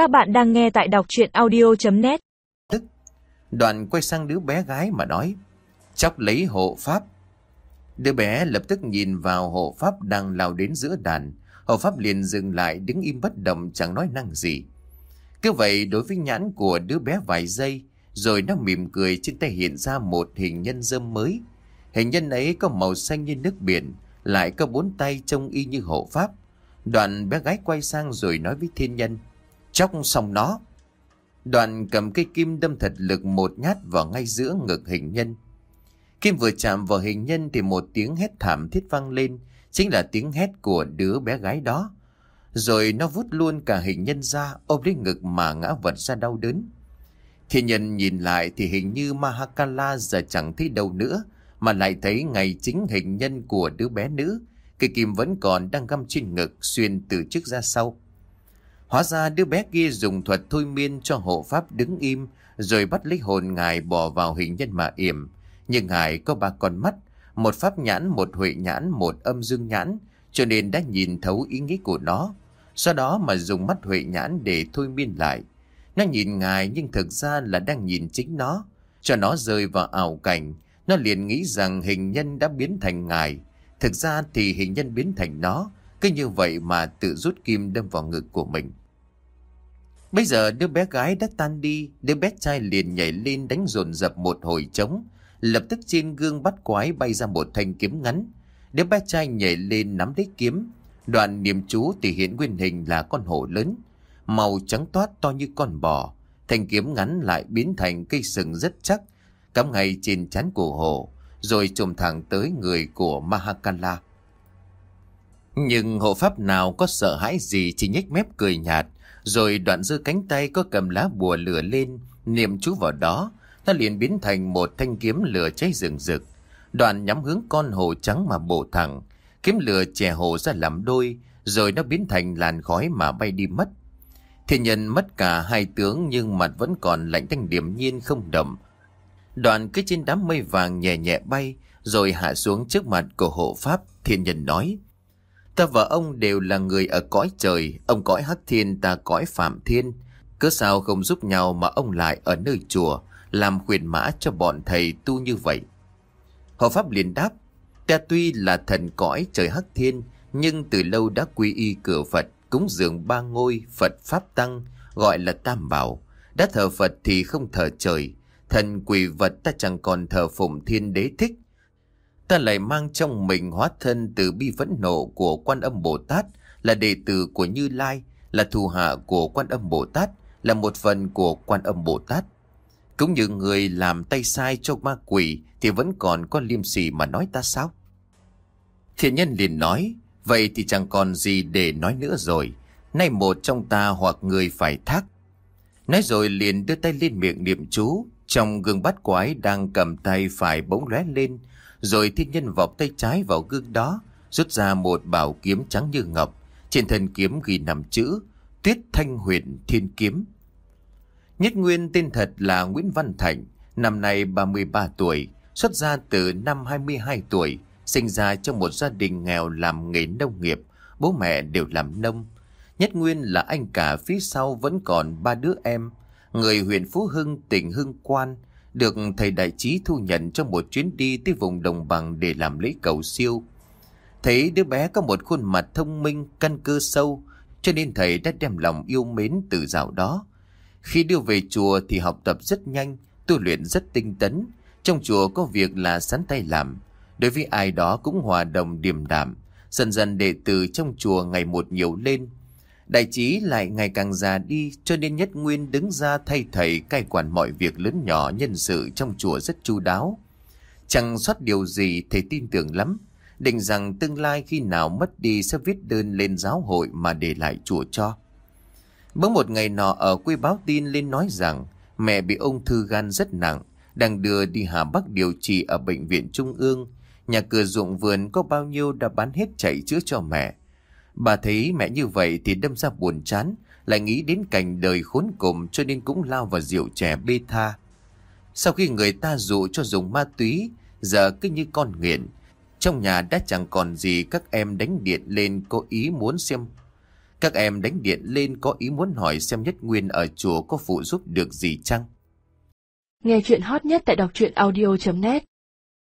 Các bạn đang nghe tại đọc chuyện audio.net Đoàn quay sang đứa bé gái mà nói Chóc lấy hộ pháp. Đứa bé lập tức nhìn vào hộ pháp đang lao đến giữa đàn. Hộ pháp liền dừng lại, đứng im bất động, chẳng nói năng gì. Cứ vậy, đối với nhãn của đứa bé vài giây, Rồi nó mỉm cười, trên tay hiện ra một hình nhân dâm mới. Hình nhân ấy có màu xanh như nước biển, Lại có bốn tay trông y như hộ pháp. Đoàn bé gái quay sang rồi nói với thiên nhân Chóc xong nó. Đoàn cầm cây kim đâm thật lực một nhát vào ngay giữa ngực hình nhân. Kim vừa chạm vào hình nhân thì một tiếng hét thảm thiết vang lên, Chính là tiếng hét của đứa bé gái đó. Rồi nó vút luôn cả hình nhân ra, ôm lấy ngực mà ngã vật ra đau đớn. Thiên nhân nhìn lại thì hình như Mahakala giờ chẳng thấy đâu nữa, Mà lại thấy ngày chính hình nhân của đứa bé nữ. Cây kim vẫn còn đang găm trên ngực, xuyên từ trước ra sau. Hóa ra đứa bé kia dùng thuật thôi miên cho hộ pháp đứng im Rồi bắt lấy hồn ngài bỏ vào hình nhân mà yểm. Nhưng ngài có ba con mắt Một pháp nhãn, một huệ nhãn, một âm dương nhãn Cho nên đã nhìn thấu ý nghĩ của nó. Sau đó mà dùng mắt huệ nhãn để thôi miên lại. Nó nhìn ngài nhưng thực ra là đang nhìn chính nó. Cho nó rơi vào ảo cảnh Nó liền nghĩ rằng hình nhân đã biến thành ngài. Thực ra thì hình nhân biến thành nó Cứ như vậy mà tự rút kim đâm vào ngực của mình. Bây giờ đứa bé gái đã tan đi, đứa bé trai liền nhảy lên đánh dồn dập một hồi trống. Lập tức trên gương bắt quái bay ra một thanh kiếm ngắn. Đứa bé trai nhảy lên nắm lấy kiếm. Đoạn niệm chú thì hiện nguyên hình là con hổ lớn. Màu trắng toát to như con bò. Thanh kiếm ngắn lại biến thành cây sừng rất chắc. Cắm ngay trên chán của hổ. Rồi trùm thẳng tới người của Mahakala. Nhưng hộ pháp nào có sợ hãi gì chỉ nhếch mép cười nhạt. Rồi đoạn dư cánh tay có cầm lá bùa lửa lên, niệm chú vào đó. Nó liền biến thành một thanh kiếm lửa cháy rừng rực. Đoạn nhắm hướng con hồ trắng mà bổ thẳng. Kiếm lửa chè hồ ra làm đôi, rồi nó biến thành làn khói mà bay đi mất. Thiên nhân mất cả hai tướng nhưng mặt vẫn còn lạnh thanh điểm nhiên không đậm. Đoạn cứ trên đám mây vàng nhẹ nhẹ bay, rồi hạ xuống trước mặt của hộ pháp, thiên nhân nói. Ta và ông đều là người ở cõi trời, ông cõi hắc thiên, ta cõi phạm thiên. Cứ sao không giúp nhau mà ông lại ở nơi chùa, làm khuyên mã cho bọn thầy tu như vậy? Họ Pháp liền đáp, ta tuy là thần cõi trời hắc thiên, nhưng từ lâu đã quy y cửa Phật, cúng dường ba ngôi, Phật Pháp Tăng, gọi là Tam Bảo. Đã thờ Phật thì không thờ trời, thần quỷ vật ta chẳng còn thờ phụng thiên đế thích, ta lại mang trong mình hóa thân từ bi vẫn nộ của quan âm Bồ Tát, là đệ tử của Như Lai, là thù hạ của quan âm Bồ Tát, là một phần của quan âm Bồ Tát. Cũng như người làm tay sai cho ma quỷ thì vẫn còn có liêm sỉ mà nói ta sao? Thiện nhân liền nói, vậy thì chẳng còn gì để nói nữa rồi. Nay một trong ta hoặc người phải thác. Nói rồi liền đưa tay lên miệng niệm chú, trong gương bát quái đang cầm tay phải bỗng lóe lên, rồi thiên nhân vọc tay trái vào gương đó, rút ra một bảo kiếm trắng như ngọc. Trên thân kiếm ghi nằm chữ Tuyết Thanh Huyền Thiên Kiếm. Nhất Nguyên tên thật là Nguyễn Văn Thành, năm nay 33 tuổi, xuất gia từ năm 22 tuổi, sinh ra trong một gia đình nghèo làm nghề nông nghiệp, bố mẹ đều làm nông. Nhất Nguyên là anh cả phía sau vẫn còn ba đứa em, người huyện Phú Hưng, tỉnh Hưng Quan, được thầy đại trí thu nhận trong một chuyến đi tới vùng đồng bằng để làm lễ cầu siêu. Thấy đứa bé có một khuôn mặt thông minh, căn cơ sâu, cho nên thầy đã đem lòng yêu mến từ dạo đó. Khi đưa về chùa thì học tập rất nhanh, tu luyện rất tinh tấn. Trong chùa có việc là sắn tay làm. Đối với ai đó cũng hòa đồng điềm đạm. Dần dần đệ tử trong chùa ngày một nhiều lên, Đại trí lại ngày càng già đi cho nên Nhất Nguyên đứng ra thay thầy cai quản mọi việc lớn nhỏ nhân sự trong chùa rất chu đáo. Chẳng sót điều gì thầy tin tưởng lắm, định rằng tương lai khi nào mất đi sẽ viết đơn lên giáo hội mà để lại chùa cho. Bỗng một ngày nọ ở quê báo tin lên nói rằng mẹ bị ung thư gan rất nặng, đang đưa đi Hà Bắc điều trị ở bệnh viện Trung ương. Nhà cửa ruộng vườn có bao nhiêu đã bán hết chạy chữa cho mẹ. Bà thấy mẹ như vậy thì đâm ra buồn chán, lại nghĩ đến cảnh đời khốn cùng cho nên cũng lao vào rượu chè bê tha. Sau khi người ta dụ cho dùng ma túy, giờ cứ như con nghiện. Trong nhà đã chẳng còn gì các em đánh điện lên có ý muốn xem. Các em đánh điện lên có ý muốn hỏi xem Nhất Nguyên ở chùa có phụ giúp được gì chăng? Nghe chuyện hot nhất tại đọc truyện audio.net